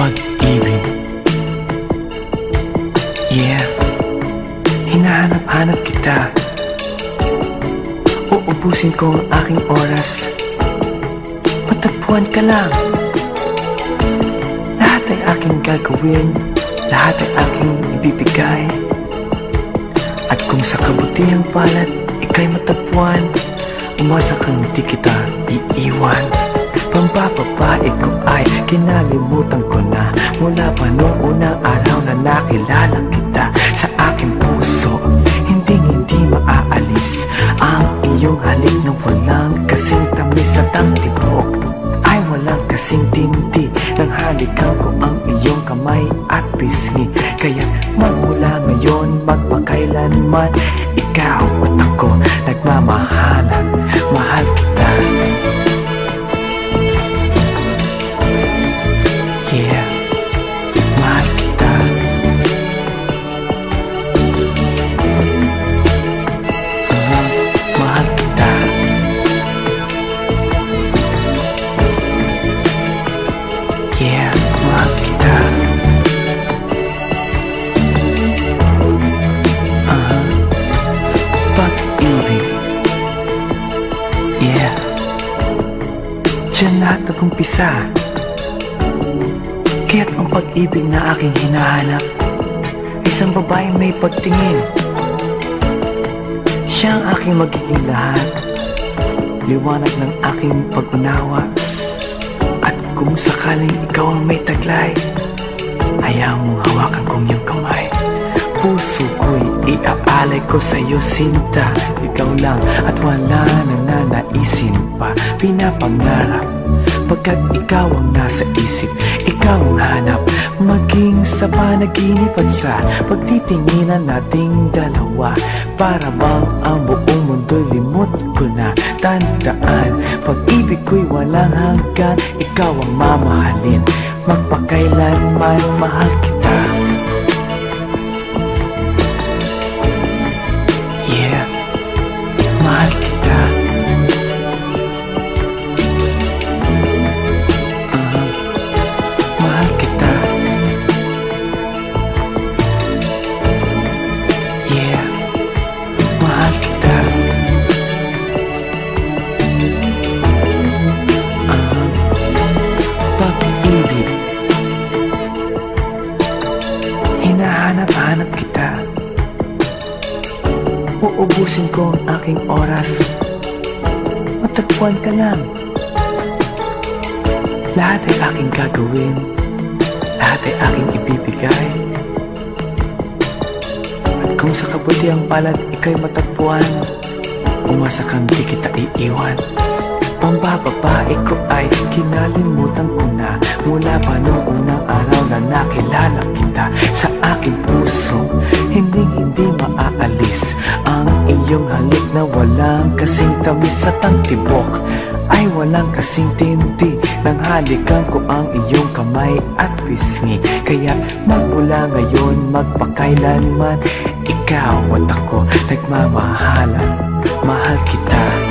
pag-ibig Yeah. Hinahanap-hanap kita. Uubusin ko ang aking oras. Matagpuan ka lang. Lahat ay aking gagawin. Lahat ay aking ibibigay. At kung sa kabutihang palad Ika'y matagpuan Umasa kang di kita iiwan. Pambababae ko ay kinalimutan ko na. Mula pa noong unang araw na nakilala kita Sa aking puso, hindi hindi maaalis Ang iyong halik na walang kasing tamis at ang tibok Ay walang kasing tindi Nang halikan ko ang iyong kamay at pisngi. Kaya magmula ngayon magpakailanman Ikaw at ako nagmamahalan nag-umpisa. Kaya't ang pag-ibig na aking hinahanap Isang babaeng may pagtingin. Siya ang aking magiging lahat Liwanag ng aking pag-unawa. At kung sakaling ikaw ang may taglay Hayaan mong hawakan kong iyong kamay. Puso ko'y iaalay ko sa'yo sinta. Ikaw lang at wala na nanaisin pa. Pinapangarap Pagkat ikaw ang nasa isip Ikaw ang hanap. Maging sa panaginip at sa Pagtitinginan nating dalawa. Para bang ang buong mundo'y limot ko na Tandaan Pag-ibig ko'y walang hanggan Ikaw ang mamahalin. Magpakailanman mahal kita. Yeah. Mahal kita kita. Uubusin ko ang aking oras. Matagpuan ka lang Lahat ay aking gagawin. Lahat ay aking ibibigay. At kung sa kabutihang palad ika'y matagpuan Umasa kang di kita iiwan. Pambababae ko ay kinalimutan ko na Mula pa noong unang araw aking puso, hindi hindi maaalis. Ang iyong halik na walang kasing tamis at ang tibok Ay walang kasing tindi. Nang halikan ko ang iyong kamay at pisngi. Kaya magmula ngayon magpakailanman Ikaw at ako nagmamahalan. Mahal kita